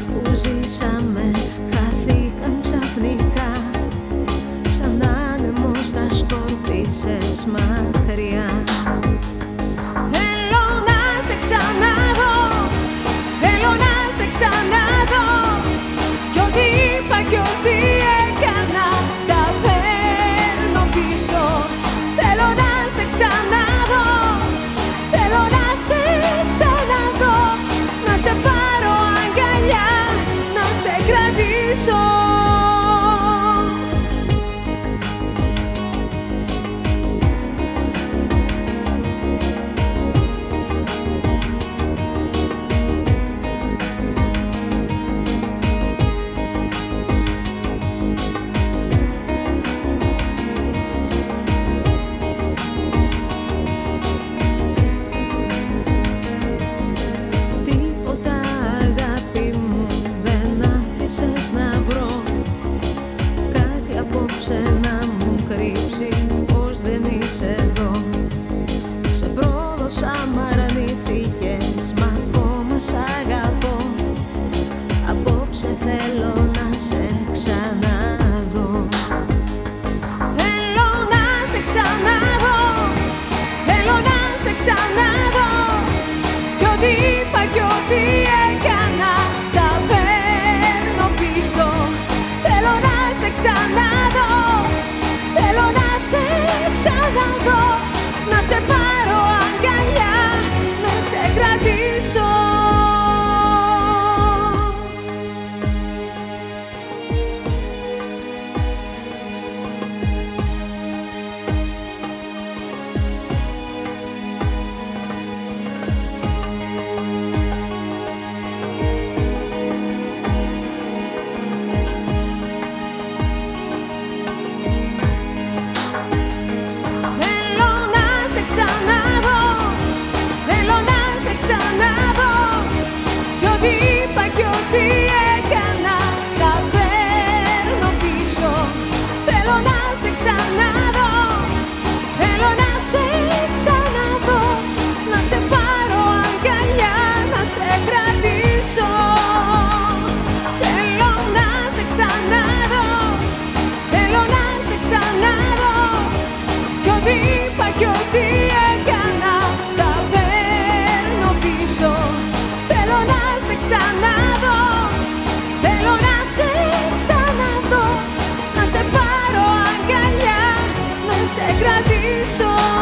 που ζήσαμε χάθηκαν ξαφνικά. Σαν άνεμος τα σκόρπισες μακριά. Θέλω να σε ξανά ξαναδώ Θέλω να σε ξαναδώ Να σε πάρω αγκαλιά Να σε κρατήσω Θέλω να σε ξαναδώ Θέλω να σε ξαναδώ Κι ό,τι είπα κι ό,τι έκανα Τα παίρνω πίσω Θέλω να σε ξαναδώ σε κρατήσω.